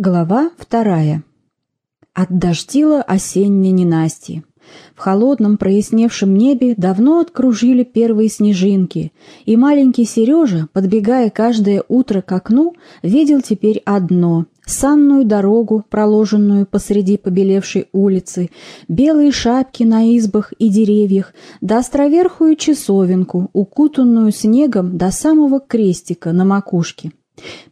Глава вторая. Отдождило осеннее ненастье. В холодном проясневшем небе давно откружили первые снежинки, и маленький Сережа, подбегая каждое утро к окну, видел теперь одно — санную дорогу, проложенную посреди побелевшей улицы, белые шапки на избах и деревьях, да островерхую часовенку, укутанную снегом до самого крестика на макушке.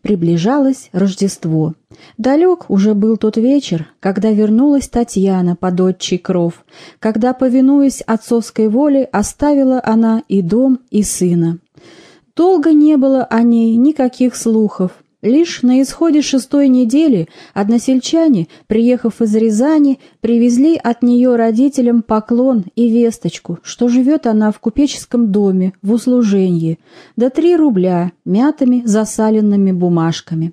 Приближалось Рождество. Далек уже был тот вечер, когда вернулась Татьяна под отчий кров, когда, повинуясь отцовской воле, оставила она и дом, и сына. Долго не было о ней никаких слухов, Лишь на исходе шестой недели односельчане, приехав из Рязани, привезли от нее родителям поклон и весточку, что живет она в купеческом доме в услужении, до три рубля мятыми засаленными бумажками.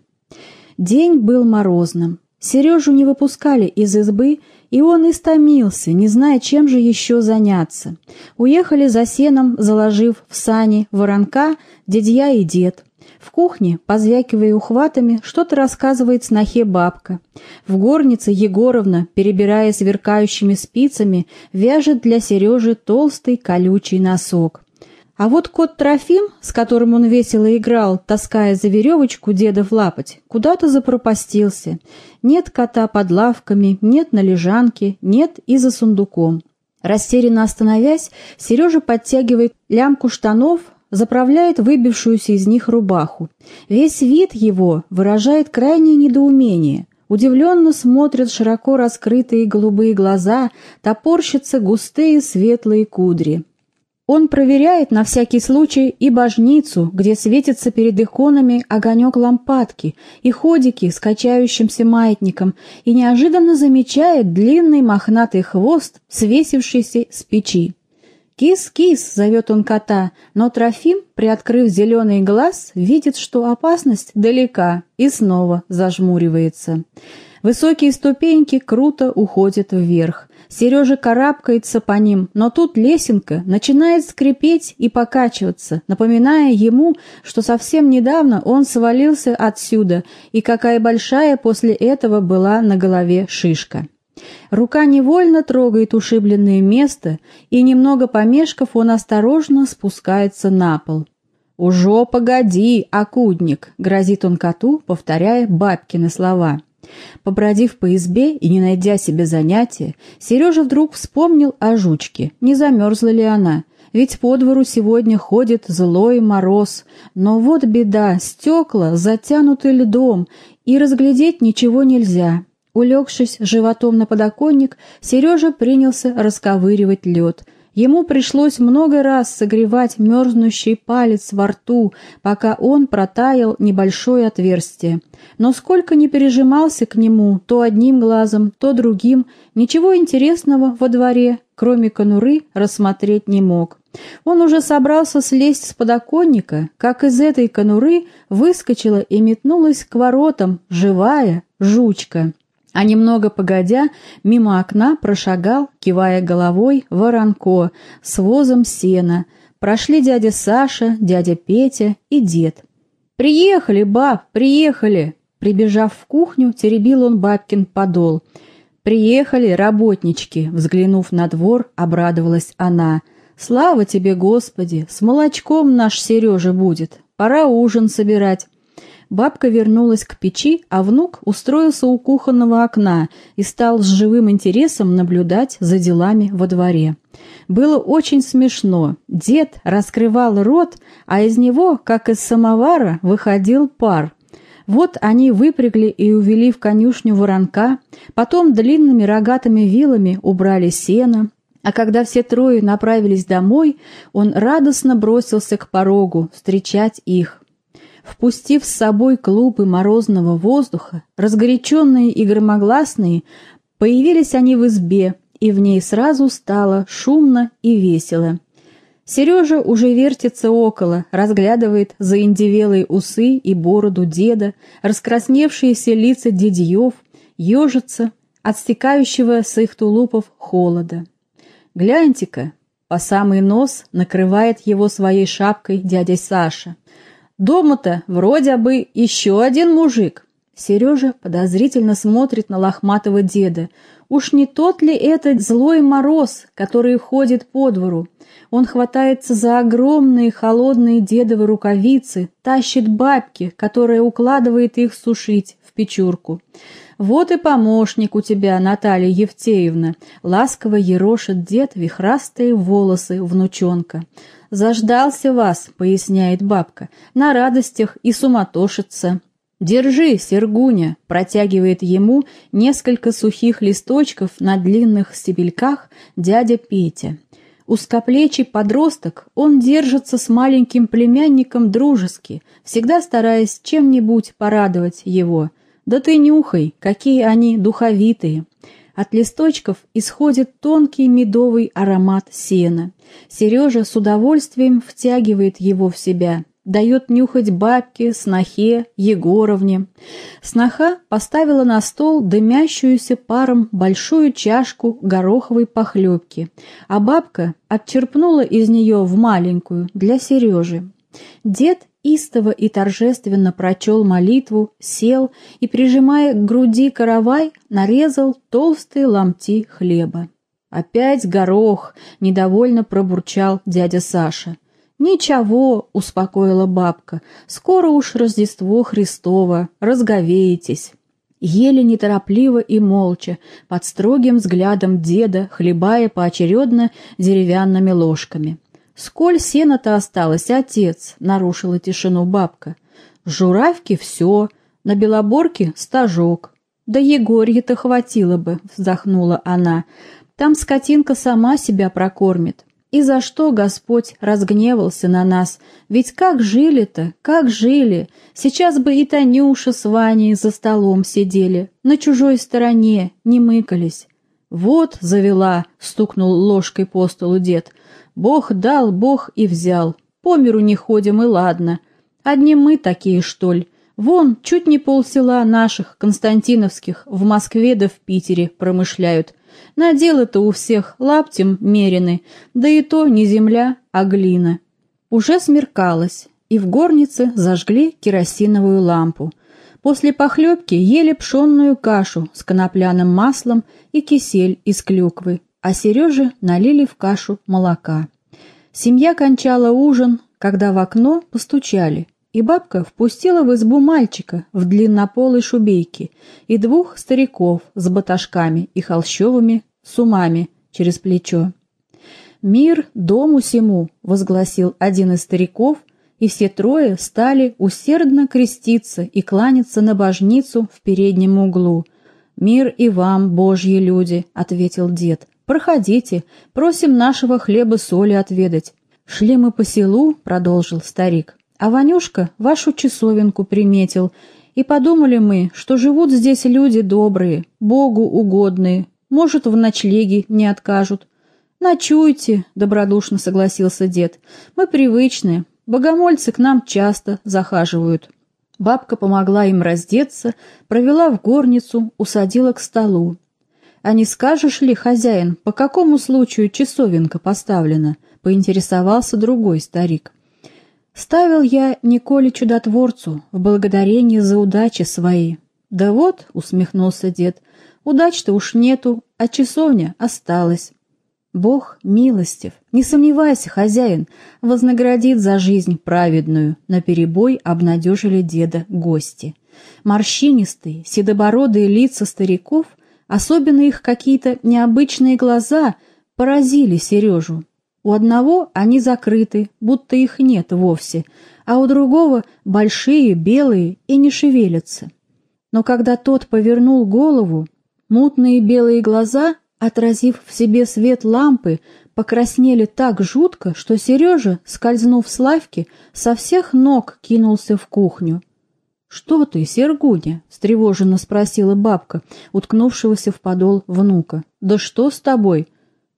День был морозным. Сережу не выпускали из избы, и он истомился, не зная, чем же еще заняться. Уехали за сеном, заложив в сани воронка, дядья и дед – в кухне, позвякивая ухватами, что-то рассказывает снохе бабка. В горнице Егоровна, перебирая сверкающими спицами, вяжет для Сережи толстый колючий носок. А вот кот Трофим, с которым он весело играл, таская за веревочку деда в лапоть, куда-то запропастился. Нет кота под лавками, нет на лежанке, нет и за сундуком. Растерянно остановясь, Сережа подтягивает лямку штанов, заправляет выбившуюся из них рубаху. Весь вид его выражает крайнее недоумение. Удивленно смотрят широко раскрытые голубые глаза, топорщатся густые светлые кудри. Он проверяет на всякий случай и божницу, где светится перед иконами огонек лампадки, и ходики с качающимся маятником, и неожиданно замечает длинный мохнатый хвост, свесившийся с печи. «Кис-кис!» — зовет он кота, но Трофим, приоткрыв зеленый глаз, видит, что опасность далека, и снова зажмуривается. Высокие ступеньки круто уходят вверх. Сережа карабкается по ним, но тут лесенка начинает скрипеть и покачиваться, напоминая ему, что совсем недавно он свалился отсюда, и какая большая после этого была на голове шишка. Рука невольно трогает ушибленное место, и, немного помешков, он осторожно спускается на пол. «Ужо погоди, окудник!» — грозит он коту, повторяя бабкины слова. Побродив по избе и не найдя себе занятия, Сережа вдруг вспомнил о жучке, не замерзла ли она, ведь по двору сегодня ходит злой мороз. Но вот беда, стекла затянуты льдом, и разглядеть ничего нельзя. Улегшись животом на подоконник, Сережа принялся расковыривать лед. Ему пришлось много раз согревать мерзнущий палец во рту, пока он протаял небольшое отверстие. Но сколько ни пережимался к нему, то одним глазом, то другим, ничего интересного во дворе, кроме конуры, рассмотреть не мог. Он уже собрался слезть с подоконника, как из этой конуры выскочила и метнулась к воротам живая жучка. А немного погодя, мимо окна прошагал, кивая головой, воронко с возом сена. Прошли дядя Саша, дядя Петя и дед. «Приехали, баб, приехали!» Прибежав в кухню, теребил он бабкин подол. «Приехали работнички!» Взглянув на двор, обрадовалась она. «Слава тебе, Господи! С молочком наш Сережа будет! Пора ужин собирать!» Бабка вернулась к печи, а внук устроился у кухонного окна и стал с живым интересом наблюдать за делами во дворе. Было очень смешно. Дед раскрывал рот, а из него, как из самовара, выходил пар. Вот они выпрягли и увели в конюшню воронка, потом длинными рогатыми вилами убрали сено, а когда все трое направились домой, он радостно бросился к порогу встречать их. Впустив с собой клубы морозного воздуха, разгоряченные и громогласные, появились они в избе, и в ней сразу стало шумно и весело. Сережа уже вертится около, разглядывает заиндевелые усы и бороду деда, раскрасневшиеся лица дедьев, ежится от стекающего с их тулупов холода. Гляньте-ка, по самый нос накрывает его своей шапкой дядя Саша. Дома-то вроде бы еще один мужик. Сережа подозрительно смотрит на лохматого деда. Уж не тот ли это злой мороз, который ходит по двору? Он хватается за огромные холодные дедовы рукавицы, тащит бабки, которая укладывает их сушить в печурку. «Вот и помощник у тебя, Наталья Евтеевна!» Ласково ерошит дед вихрастые волосы внучонка. «Заждался вас», — поясняет бабка, — «на радостях и суматошится». «Держи, Сергуня!» — протягивает ему несколько сухих листочков на длинных стебельках дядя Петя. Узкоплечий подросток, он держится с маленьким племянником дружески, всегда стараясь чем-нибудь порадовать его. Да ты нюхай, какие они духовитые. От листочков исходит тонкий медовый аромат сена. Сережа с удовольствием втягивает его в себя, дает нюхать бабке, снохе, Егоровне. Сноха поставила на стол дымящуюся паром большую чашку гороховой похлебки, а бабка отчерпнула из нее в маленькую для Сережи. Дед истово и торжественно прочел молитву, сел и, прижимая к груди каравай, нарезал толстые ломти хлеба. «Опять горох!» — недовольно пробурчал дядя Саша. «Ничего», — успокоила бабка, — «скоро уж Рождество Христово, разговеетесь». Ели неторопливо и молча, под строгим взглядом деда, хлебая поочередно деревянными ложками. «Сколь сена-то осталось, отец?» — нарушила тишину бабка. «Журавки — все, на белоборке — стажок». «Да Егорье-то хватило бы», — вздохнула она. «Там скотинка сама себя прокормит. И за что Господь разгневался на нас? Ведь как жили-то, как жили? Сейчас бы и Танюша с Ваней за столом сидели, на чужой стороне, не мыкались». «Вот завела», — стукнул ложкой по столу дед, — Бог дал, Бог и взял. По миру не ходим, и ладно. Одни мы такие, что ли. Вон, чуть не полсела наших, константиновских, в Москве да в Питере промышляют. На дело-то у всех лаптем мерены, да и то не земля, а глина. Уже смеркалось, и в горнице зажгли керосиновую лампу. После похлебки ели пшенную кашу с конопляным маслом и кисель из клюквы, а Сереже налили в кашу молока. Семья кончала ужин, когда в окно постучали, и бабка впустила в избу мальчика в длиннополой шубейке и двух стариков с баташками и холщовыми сумами через плечо. «Мир дому сему!» — возгласил один из стариков, и все трое стали усердно креститься и кланяться на божницу в переднем углу. «Мир и вам, божьи люди!» — ответил дед. «Проходите, просим нашего хлеба-соли отведать». «Шли мы по селу», — продолжил старик, «а Ванюшка вашу часовенку приметил, и подумали мы, что живут здесь люди добрые, Богу угодные, может, в ночлеге не откажут». «Ночуйте», — добродушно согласился дед, — «мы привычные, богомольцы к нам часто захаживают». Бабка помогла им раздеться, провела в горницу, усадила к столу. «А не скажешь ли, хозяин, по какому случаю часовенка поставлена?» — поинтересовался другой старик. «Ставил я Николе Чудотворцу в благодарение за удачи свои». «Да вот», — усмехнулся дед, — «удач-то уж нету, а часовня осталась». «Бог милостив, не сомневайся, хозяин, вознаградит за жизнь праведную», — наперебой обнадежили деда гости. Морщинистые, седобородые лица стариков — Особенно их какие-то необычные глаза поразили Сережу. У одного они закрыты, будто их нет вовсе, а у другого большие, белые и не шевелятся. Но когда тот повернул голову, мутные белые глаза, отразив в себе свет лампы, покраснели так жутко, что Сережа, скользнув с лавки, со всех ног кинулся в кухню. «Что ты, Сергуня?» — встревоженно спросила бабка, уткнувшегося в подол внука. «Да что с тобой?»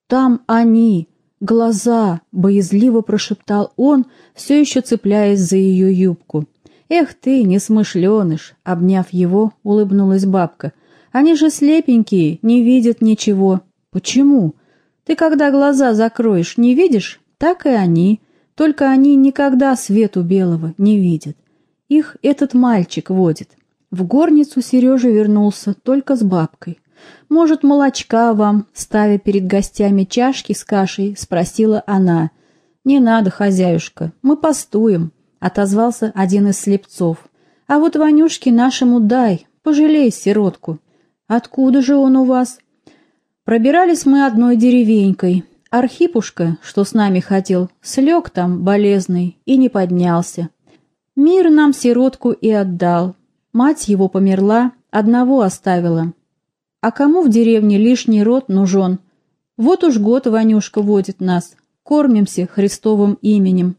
«Там они, глаза!» — боязливо прошептал он, все еще цепляясь за ее юбку. «Эх ты, несмышленыш!» — обняв его, улыбнулась бабка. «Они же слепенькие, не видят ничего». «Почему?» «Ты когда глаза закроешь, не видишь? Так и они. Только они никогда свету белого не видят. Их этот мальчик водит. В горницу Сережа вернулся только с бабкой. «Может, молочка вам?» — ставя перед гостями чашки с кашей, спросила она. «Не надо, хозяюшка, мы постуем», — отозвался один из слепцов. «А вот Ванюшке нашему дай, пожалей сиротку». «Откуда же он у вас?» Пробирались мы одной деревенькой. Архипушка, что с нами хотел, слег там, болезный, и не поднялся. Мир нам сиротку и отдал. Мать его померла, одного оставила. А кому в деревне лишний род нужен? Вот уж год Ванюшка водит нас, кормимся Христовым именем.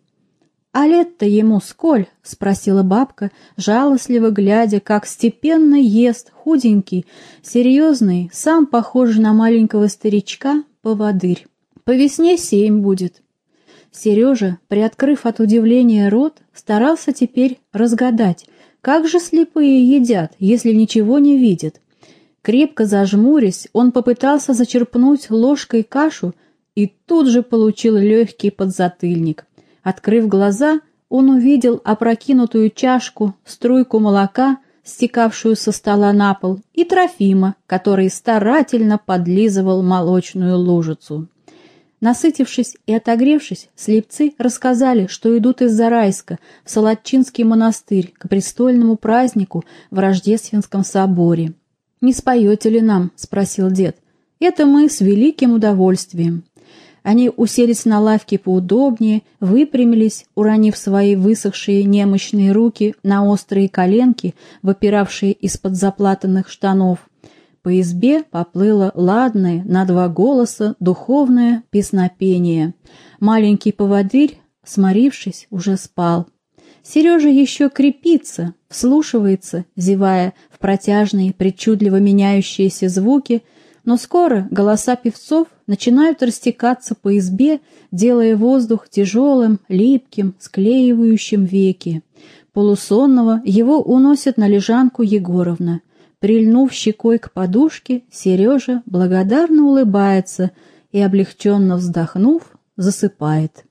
«А лет-то ему сколь?» — спросила бабка, жалостливо глядя, как степенно ест худенький, серьезный, сам похожий на маленького старичка, поводырь. «По весне семь будет». Сережа, приоткрыв от удивления рот, старался теперь разгадать, как же слепые едят, если ничего не видят? Крепко зажмурясь, он попытался зачерпнуть ложкой кашу и тут же получил легкий подзатыльник. Открыв глаза, он увидел опрокинутую чашку, струйку молока, стекавшую со стола на пол, и Трофима, который старательно подлизывал молочную лужицу. Насытившись и отогревшись, слепцы рассказали, что идут из Зарайска в Солодчинский монастырь к престольному празднику в Рождественском соборе. «Не споете ли нам?» — спросил дед. «Это мы с великим удовольствием». Они уселись на лавке поудобнее, выпрямились, уронив свои высохшие немощные руки на острые коленки, выпиравшие из-под заплатанных штанов. По избе поплыло ладное на два голоса духовное песнопение. Маленький поводырь, сморившись, уже спал. Сережа еще крепится, вслушивается, зевая в протяжные, причудливо меняющиеся звуки, но скоро голоса певцов начинают растекаться по избе, делая воздух тяжелым, липким, склеивающим веки. Полусонного его уносят на лежанку Егоровна. Прильнув щекой к подушке, Сережа благодарно улыбается и, облегченно вздохнув, засыпает.